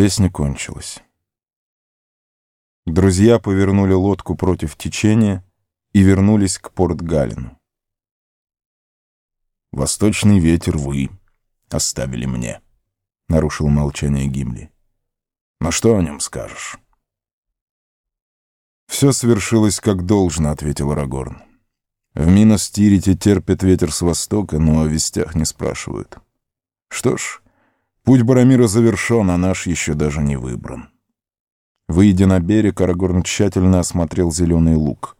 Песня кончилась. Друзья повернули лодку против течения и вернулись к Порт-Галину. «Восточный ветер вы оставили мне», — нарушил молчание Гимли. «Но что о нем скажешь?» «Все свершилось как должно», — ответил Арагорн. «В Минос-Тирите терпит ветер с востока, но о вестях не спрашивают. Что ж, путь Барамира завершен, а наш еще даже не выбран». Выйдя на берег, Арагорн тщательно осмотрел зеленый луг.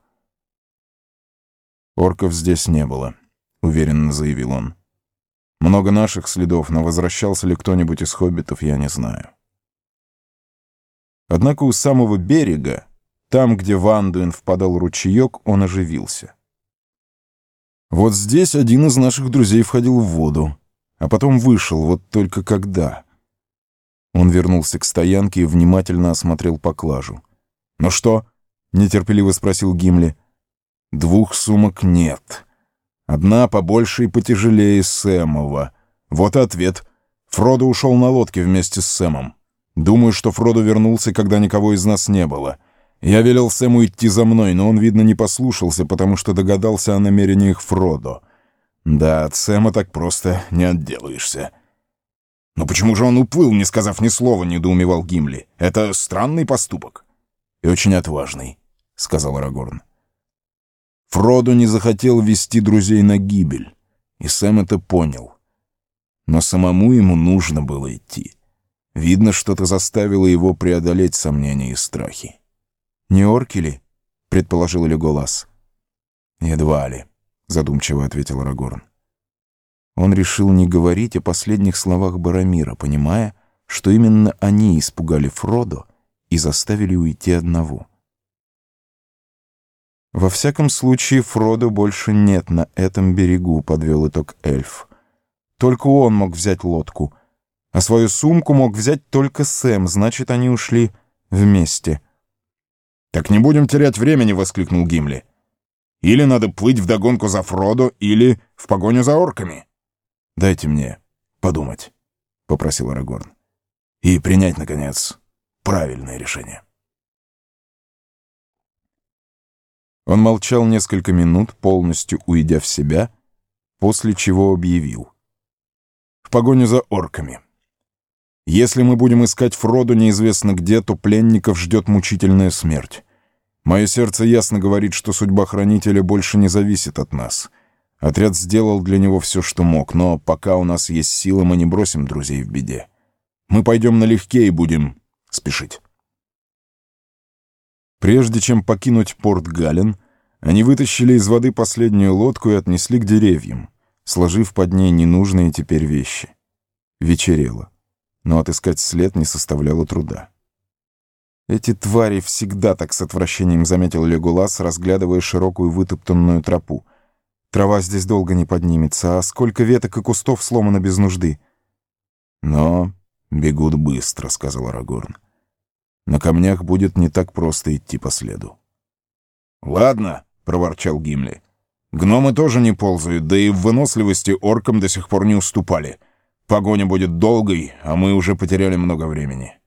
«Орков здесь не было», — уверенно заявил он. «Много наших следов, но возвращался ли кто-нибудь из хоббитов, я не знаю». Однако у самого берега там, где в Андуин впадал ручеек, он оживился. Вот здесь один из наших друзей входил в воду, а потом вышел, вот только когда. Он вернулся к стоянке и внимательно осмотрел поклажу. «Ну что?» — нетерпеливо спросил Гимли. «Двух сумок нет. Одна побольше и потяжелее Сэмова. Вот и ответ. Фродо ушел на лодке вместе с Сэмом. Думаю, что Фродо вернулся, когда никого из нас не было». Я велел Сэму идти за мной, но он, видно, не послушался, потому что догадался о намерениях Фродо. Да, от Сэма так просто не отделаешься. «Но почему же он уплыл, не сказав ни слова?» — недоумевал Гимли. «Это странный поступок». «И очень отважный», — сказал Арагорн. Фродо не захотел вести друзей на гибель, и Сэм это понял. Но самому ему нужно было идти. Видно, что-то заставило его преодолеть сомнения и страхи. «Не орки ли?» — предположил Леголас. «Едва ли», — задумчиво ответил Арагорн. Он решил не говорить о последних словах Барамира, понимая, что именно они испугали Фродо и заставили уйти одного. «Во всяком случае, Фродо больше нет на этом берегу», — подвел итог эльф. «Только он мог взять лодку, а свою сумку мог взять только Сэм, значит, они ушли вместе». «Так не будем терять времени!» — воскликнул Гимли. «Или надо плыть вдогонку за Фродо, или в погоню за орками!» «Дайте мне подумать», — попросил Арагорн. «И принять, наконец, правильное решение». Он молчал несколько минут, полностью уйдя в себя, после чего объявил. «В погоню за орками!» Если мы будем искать Фроду неизвестно где, то пленников ждет мучительная смерть. Мое сердце ясно говорит, что судьба Хранителя больше не зависит от нас. Отряд сделал для него все, что мог, но пока у нас есть силы, мы не бросим друзей в беде. Мы пойдем налегке и будем спешить. Прежде чем покинуть порт Гален, они вытащили из воды последнюю лодку и отнесли к деревьям, сложив под ней ненужные теперь вещи. Вечерело но отыскать след не составляло труда. Эти твари всегда так с отвращением заметил Легулас, разглядывая широкую вытоптанную тропу. Трава здесь долго не поднимется, а сколько веток и кустов сломано без нужды. Но бегут быстро, — сказал Арагорн. На камнях будет не так просто идти по следу. «Ладно», — проворчал Гимли. «Гномы тоже не ползают, да и в выносливости оркам до сих пор не уступали». Погоня будет долгой, а мы уже потеряли много времени.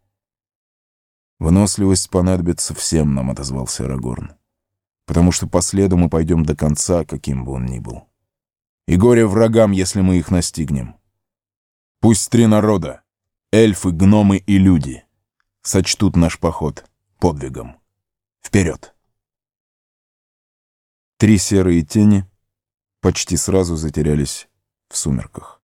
«Выносливость понадобится всем нам», — отозвался Арагорн. «Потому что по следу мы пойдем до конца, каким бы он ни был. И горе врагам, если мы их настигнем. Пусть три народа — эльфы, гномы и люди — сочтут наш поход подвигом. Вперед!» Три серые тени почти сразу затерялись в сумерках.